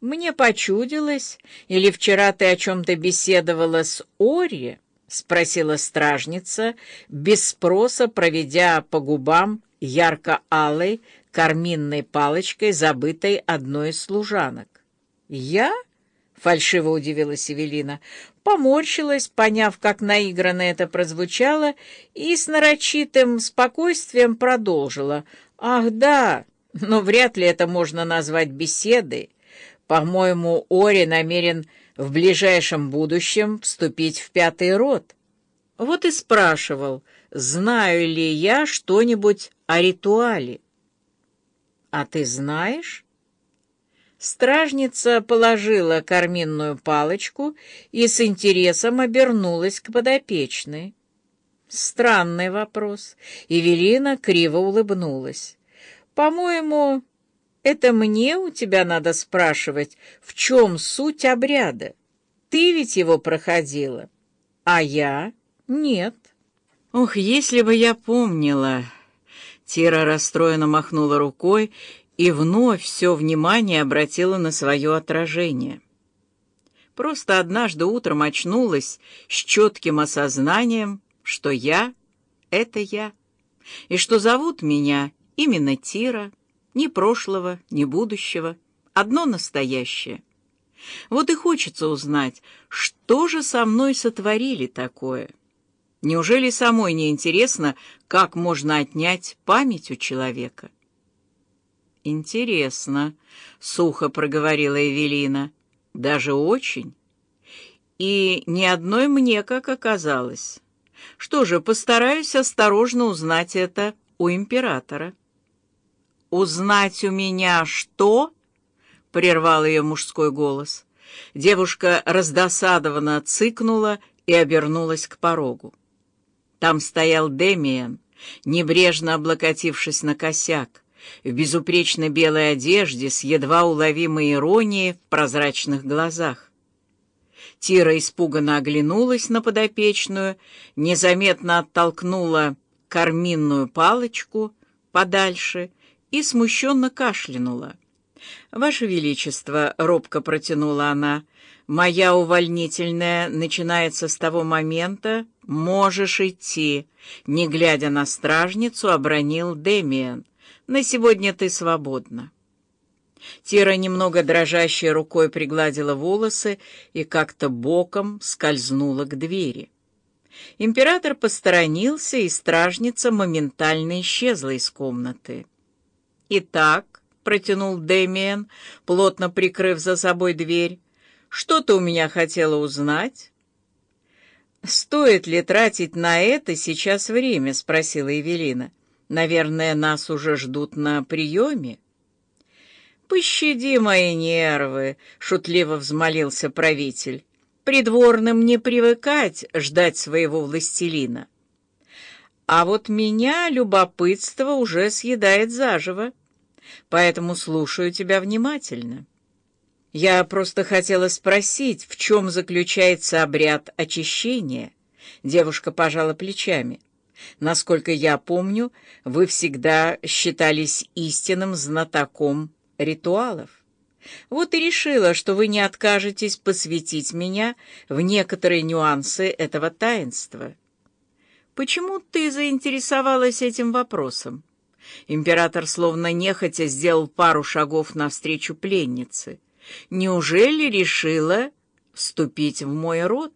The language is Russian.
«Мне почудилось, или вчера ты о чем-то беседовала с Ори?» — спросила стражница, без спроса проведя по губам ярко-алой карминной палочкой, забытой одной из служанок. «Я?» — фальшиво удивилась Эвелина, поморщилась, поняв, как наигранно это прозвучало, и с нарочитым спокойствием продолжила. «Ах, да, но вряд ли это можно назвать беседой. По-моему, Ори намерен в ближайшем будущем вступить в пятый род. Вот и спрашивал, знаю ли я что-нибудь о ритуале. А ты знаешь? Стражница положила карминную палочку и с интересом обернулась к подопечной. Странный вопрос. Эвелина криво улыбнулась. По-моему, это мне у тебя надо спрашивать, в чем суть обряда. Ты ведь его проходила, а я нет. Ох, если бы я помнила... Тира расстроенно махнула рукой и вновь все внимание обратила на свое отражение. Просто однажды утром очнулась с четким осознанием, что я — это я, и что зовут меня именно Тира — ни прошлого, ни будущего, одно настоящее. Вот и хочется узнать, что же со мной сотворили такое. Неужели самой не интересно, как можно отнять память у человека? «Интересно», — сухо проговорила Эвелина, — «даже очень. И ни одной мне, как оказалось. Что же, постараюсь осторожно узнать это у императора». «Узнать у меня что?» — прервал ее мужской голос. Девушка раздосадованно цыкнула и обернулась к порогу. Там стоял Демиан, небрежно облокотившись на косяк, в безупречно белой одежде с едва уловимой иронией в прозрачных глазах. Тира испуганно оглянулась на подопечную, незаметно оттолкнула карминную палочку подальше и смущенно кашлянула. «Ваше Величество», — робко протянула она, — «моя увольнительная начинается с того момента, можешь идти», — не глядя на стражницу, обронил Демиан. «На сегодня ты свободна». Тира немного дрожащей рукой пригладила волосы и как-то боком скользнула к двери. Император посторонился, и стражница моментально исчезла из комнаты. «Итак», — протянул Дэмиен, плотно прикрыв за собой дверь, — «что ты у меня хотела узнать?» «Стоит ли тратить на это сейчас время?» — спросила Евелина. «Наверное, нас уже ждут на приеме». «Пощади мои нервы», — шутливо взмолился правитель. «Придворным не привыкать ждать своего властелина. А вот меня любопытство уже съедает заживо поэтому слушаю тебя внимательно. Я просто хотела спросить, в чем заключается обряд очищения. Девушка пожала плечами. Насколько я помню, вы всегда считались истинным знатоком ритуалов. Вот и решила, что вы не откажетесь посвятить меня в некоторые нюансы этого таинства. Почему ты заинтересовалась этим вопросом? Император словно нехотя сделал пару шагов навстречу пленнице. «Неужели решила вступить в мой род?»